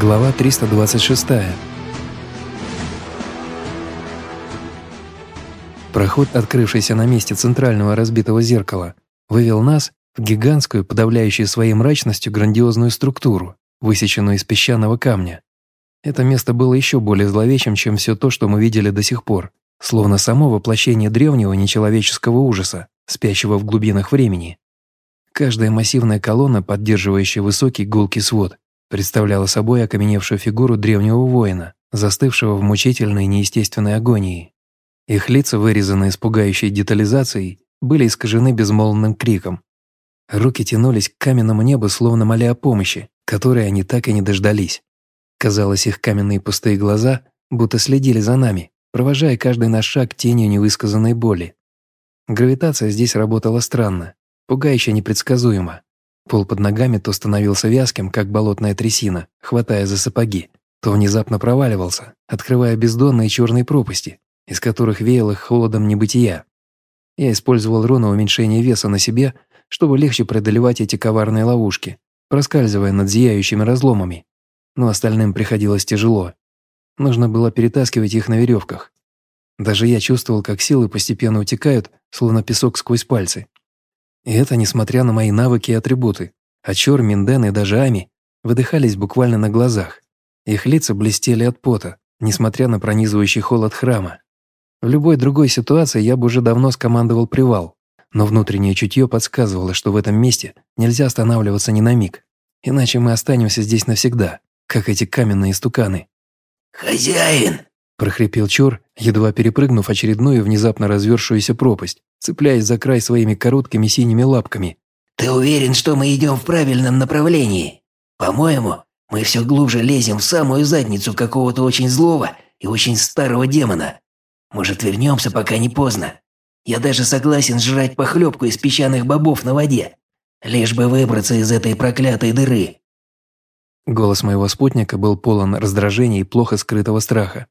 Глава 326. Проход, открывшийся на месте центрального разбитого зеркала, вывел нас в гигантскую, подавляющую своей мрачностью грандиозную структуру, высеченную из песчаного камня. Это место было еще более зловещим, чем все то, что мы видели до сих пор, словно само воплощение древнего нечеловеческого ужаса, спящего в глубинах времени. Каждая массивная колонна, поддерживающая высокий гулкий свод, представляла собой окаменевшую фигуру древнего воина, застывшего в мучительной неестественной агонии. Их лица, вырезанные с пугающей детализацией, были искажены безмолвным криком. Руки тянулись к каменному небу, словно моля о помощи, которой они так и не дождались. Казалось, их каменные пустые глаза будто следили за нами, провожая каждый наш шаг тенью невысказанной боли. Гравитация здесь работала странно, пугающе непредсказуемо. Пол под ногами то становился вязким, как болотная трясина, хватая за сапоги, то внезапно проваливался, открывая бездонные черные пропасти, из которых веяло холодом небытия. Я использовал руну уменьшения веса на себе, чтобы легче преодолевать эти коварные ловушки, проскальзывая над зияющими разломами. Но остальным приходилось тяжело. Нужно было перетаскивать их на веревках. Даже я чувствовал, как силы постепенно утекают, словно песок сквозь пальцы. И это несмотря на мои навыки и атрибуты. А Чор, Минден и даже Ами выдыхались буквально на глазах. Их лица блестели от пота, несмотря на пронизывающий холод храма. В любой другой ситуации я бы уже давно скомандовал привал, но внутреннее чутье подсказывало, что в этом месте нельзя останавливаться ни на миг, иначе мы останемся здесь навсегда, как эти каменные стуканы. «Хозяин!» – прохрипел Чор, едва перепрыгнув очередную внезапно развершуюся пропасть, цепляясь за край своими короткими синими лапками. «Ты уверен, что мы идем в правильном направлении? По-моему, мы все глубже лезем в самую задницу какого-то очень злого и очень старого демона. Может, вернемся, пока не поздно? Я даже согласен жрать похлебку из песчаных бобов на воде, лишь бы выбраться из этой проклятой дыры». Голос моего спутника был полон раздражения и плохо скрытого страха.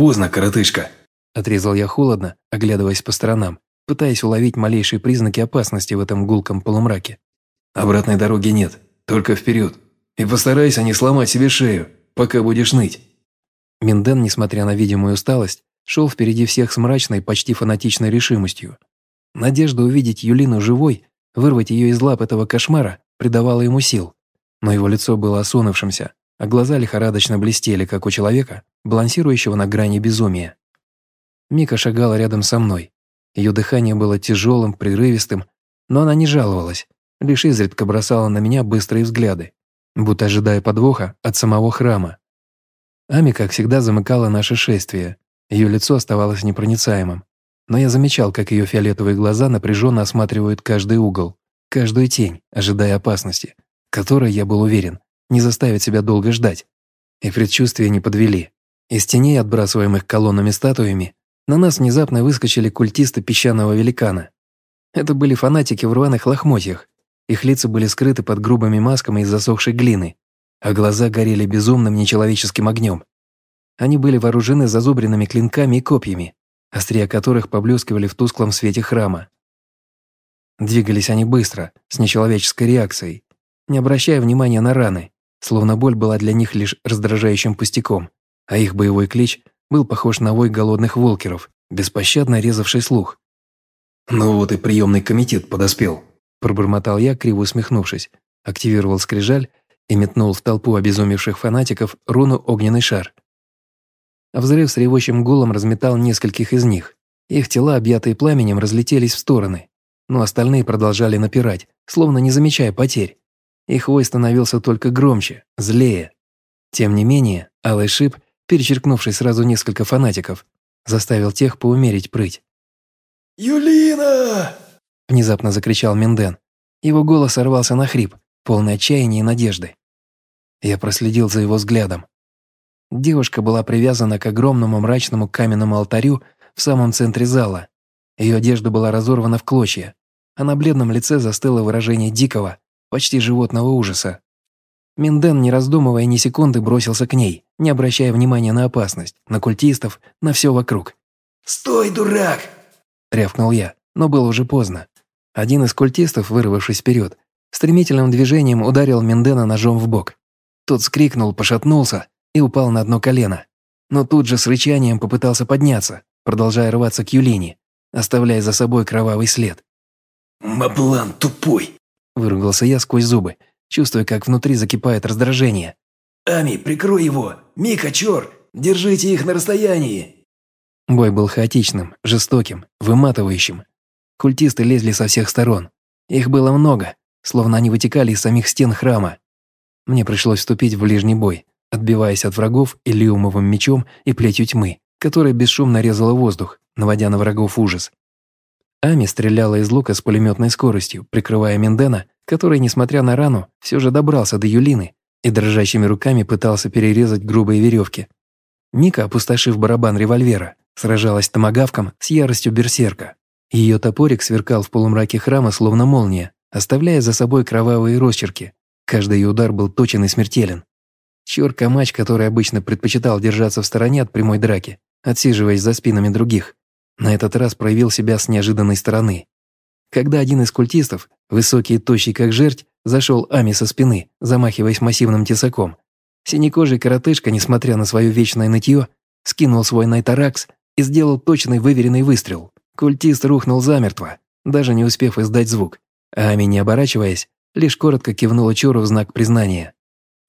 «Поздно, коротышка!» Отрезал я холодно, оглядываясь по сторонам пытаясь уловить малейшие признаки опасности в этом гулком полумраке. «Обратной дороги нет, только вперед. И постарайся не сломать себе шею, пока будешь ныть». Минден, несмотря на видимую усталость, шел впереди всех с мрачной, почти фанатичной решимостью. Надежда увидеть Юлину живой, вырвать ее из лап этого кошмара, придавала ему сил. Но его лицо было осунувшимся, а глаза лихорадочно блестели, как у человека, балансирующего на грани безумия. Мика шагала рядом со мной, ее дыхание было тяжелым, прерывистым, но она не жаловалась, лишь изредка бросала на меня быстрые взгляды, будто ожидая подвоха от самого храма. Ами, как всегда, замыкала наше шествие. Ее лицо оставалось непроницаемым. Но я замечал, как ее фиолетовые глаза напряженно осматривают каждый угол, каждую тень, ожидая опасности, которой, я был уверен, не заставит себя долго ждать. И предчувствия не подвели. Из теней, отбрасываемых колоннами статуями, на нас внезапно выскочили культисты песчаного великана. Это были фанатики в рваных лохмотьях. Их лица были скрыты под грубыми масками из засохшей глины, а глаза горели безумным нечеловеческим огнем. Они были вооружены зазубренными клинками и копьями, острия которых поблескивали в тусклом свете храма. Двигались они быстро, с нечеловеческой реакцией, не обращая внимания на раны, словно боль была для них лишь раздражающим пустяком, а их боевой клич был похож на вой голодных волкеров, беспощадно резавший слух. «Ну вот и приемный комитет подоспел», – пробормотал я, криво усмехнувшись, активировал скрижаль и метнул в толпу обезумевших фанатиков руну «Огненный шар». А взрыв с ревущим гулом разметал нескольких из них. Их тела, объятые пламенем, разлетелись в стороны, но остальные продолжали напирать, словно не замечая потерь. Их вой становился только громче, злее. Тем не менее, Алый Шип – перечеркнувший сразу несколько фанатиков, заставил тех поумерить прыть. «Юлина!» – внезапно закричал Минден. Его голос сорвался на хрип, полный отчаяния и надежды. Я проследил за его взглядом. Девушка была привязана к огромному мрачному каменному алтарю в самом центре зала. Ее одежда была разорвана в клочья, а на бледном лице застыло выражение дикого, почти животного ужаса. Минден, не раздумывая ни секунды, бросился к ней, не обращая внимания на опасность, на культистов, на все вокруг. «Стой, дурак!» – рявкнул я, но было уже поздно. Один из культистов, вырвавшись вперед, стремительным движением ударил Миндена ножом в бок. Тот скрикнул, пошатнулся и упал на одно колено. Но тут же с рычанием попытался подняться, продолжая рваться к Юлине, оставляя за собой кровавый след. «Маблан тупой!» – выругался я сквозь зубы, чувствуя, как внутри закипает раздражение. «Ами, прикрой его! Мика, чёр! Держите их на расстоянии!» Бой был хаотичным, жестоким, выматывающим. Культисты лезли со всех сторон. Их было много, словно они вытекали из самих стен храма. Мне пришлось вступить в ближний бой, отбиваясь от врагов илиумовым мечом и плетью тьмы, которая бесшумно резала воздух, наводя на врагов ужас. Ами стреляла из лука с пулеметной скоростью, прикрывая Миндена, который, несмотря на рану, все же добрался до Юлины и дрожащими руками пытался перерезать грубые веревки. Мика, опустошив барабан револьвера, сражалась томагавком с яростью берсерка. Ее топорик сверкал в полумраке храма, словно молния, оставляя за собой кровавые росчерки. Каждый ее удар был точен и смертелен. Чёр-камач, который обычно предпочитал держаться в стороне от прямой драки, отсиживаясь за спинами других, на этот раз проявил себя с неожиданной стороны. Когда один из культистов, высокий и тощий как жерть, зашел Ами со спины, замахиваясь массивным тесаком, синекожий коротышка, несмотря на свое вечное нытье, скинул свой найтаракс и сделал точный выверенный выстрел. Культист рухнул замертво, даже не успев издать звук, а Ами, не оборачиваясь, лишь коротко кивнула Чору в знак признания.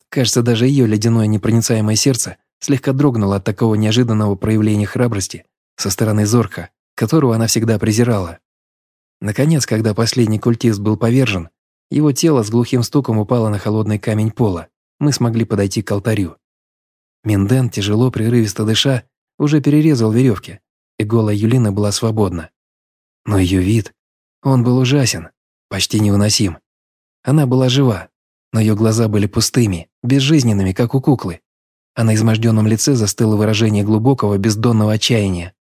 Кажется, даже ее ледяное непроницаемое сердце слегка дрогнуло от такого неожиданного проявления храбрости со стороны Зорха, которого она всегда презирала. Наконец, когда последний культист был повержен, его тело с глухим стуком упало на холодный камень пола. Мы смогли подойти к алтарю. Минден, тяжело, прерывисто дыша, уже перерезал веревки, и голая Юлина была свободна. Но ее вид, он был ужасен, почти невыносим. Она была жива, но ее глаза были пустыми, безжизненными, как у куклы, а на изможденном лице застыло выражение глубокого бездонного отчаяния.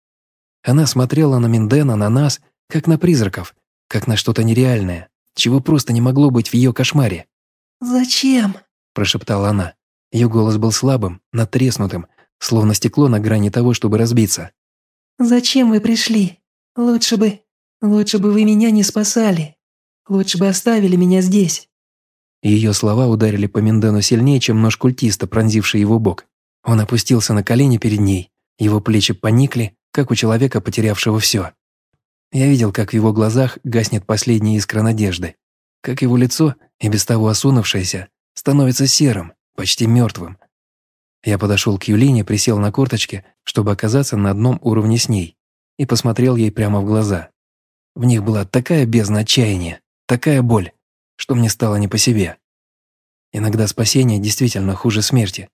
Она смотрела на Миндена, на нас, как на призраков, как на что-то нереальное, чего просто не могло быть в ее кошмаре. «Зачем?» – прошептала она. Ее голос был слабым, натреснутым, словно стекло на грани того, чтобы разбиться. «Зачем вы пришли? Лучше бы... Лучше бы вы меня не спасали. Лучше бы оставили меня здесь». Ее слова ударили по Миндену сильнее, чем нож культиста, пронзивший его бок. Он опустился на колени перед ней, его плечи поникли, как у человека, потерявшего все. Я видел, как в его глазах гаснет последняя искра надежды, как его лицо, и без того осунувшееся, становится серым, почти мертвым. Я подошел к Юлине, присел на корточки, чтобы оказаться на одном уровне с ней, и посмотрел ей прямо в глаза. В них была такая бездна отчаяния, такая боль, что мне стало не по себе. Иногда спасение действительно хуже смерти.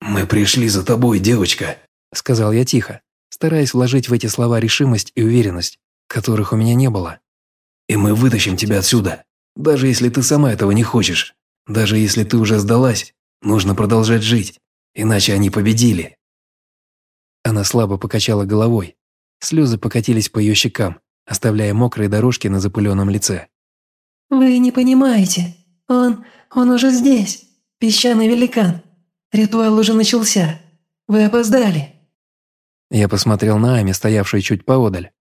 «Мы пришли за тобой, девочка», — сказал я тихо, стараясь вложить в эти слова решимость и уверенность, которых у меня не было. «И мы вытащим тебя отсюда, даже если ты сама этого не хочешь, даже если ты уже сдалась, нужно продолжать жить, иначе они победили». Она слабо покачала головой. Слезы покатились по ее щекам, оставляя мокрые дорожки на запыленном лице. «Вы не понимаете. Он... он уже здесь. Песчаный великан. Ритуал уже начался. Вы опоздали». Я посмотрел на Ами, стоявшую чуть поодаль.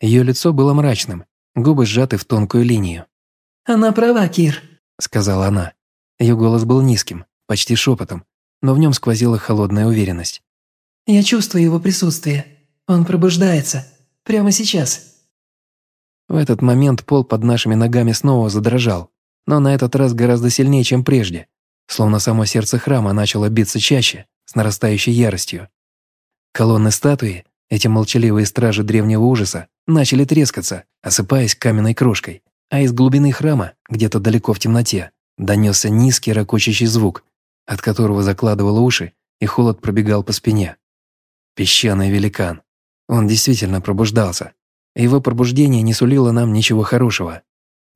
Ее лицо было мрачным, губы сжаты в тонкую линию. «Она права, Кир», — сказала она. Ее голос был низким, почти шепотом, но в нем сквозила холодная уверенность. «Я чувствую его присутствие. Он пробуждается. Прямо сейчас». В этот момент пол под нашими ногами снова задрожал, но на этот раз гораздо сильнее, чем прежде, словно само сердце храма начало биться чаще, с нарастающей яростью. Колонны статуи, эти молчаливые стражи древнего ужаса, начали трескаться, осыпаясь каменной крошкой, а из глубины храма, где-то далеко в темноте, донесся низкий ракочащий звук, от которого закладывало уши, и холод пробегал по спине. Песчаный великан. Он действительно пробуждался, его пробуждение не сулило нам ничего хорошего.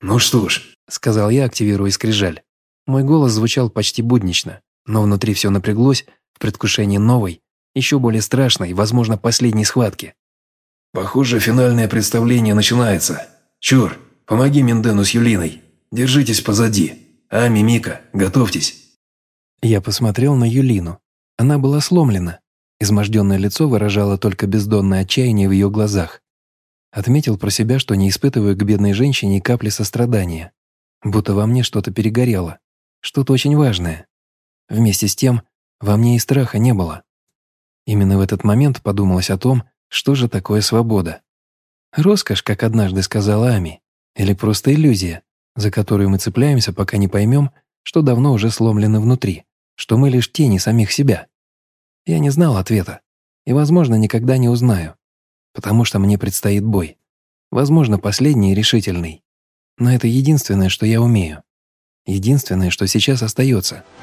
«Ну что ж», — сказал я, активируя скрижаль. Мой голос звучал почти буднично, но внутри все напряглось в предвкушении новой, еще более страшной, возможно, последней схватки. «Похоже, финальное представление начинается. Чур, помоги Миндену с Юлиной. Держитесь позади. Ами, Мика, готовьтесь». Я посмотрел на Юлину. Она была сломлена. Изможденное лицо выражало только бездонное отчаяние в ее глазах. Отметил про себя, что не испытываю к бедной женщине капли сострадания. Будто во мне что-то перегорело. Что-то очень важное. Вместе с тем, во мне и страха не было. Именно в этот момент подумалось о том, что же такое свобода. Роскошь, как однажды сказала Ами, или просто иллюзия, за которую мы цепляемся, пока не поймем, что давно уже сломлены внутри, что мы лишь тени самих себя. Я не знал ответа, и, возможно, никогда не узнаю, потому что мне предстоит бой. Возможно, последний и решительный. Но это единственное, что я умею. Единственное, что сейчас остается —